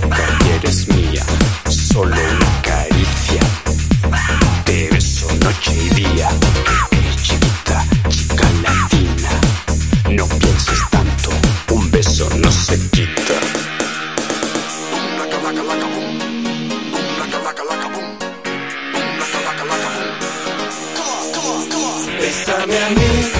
boca eres mía, solo una caricia. Te beso noche y día, hey, chiquita, chica latina. No pienses tanto, un beso no se quita. Bésame a mí.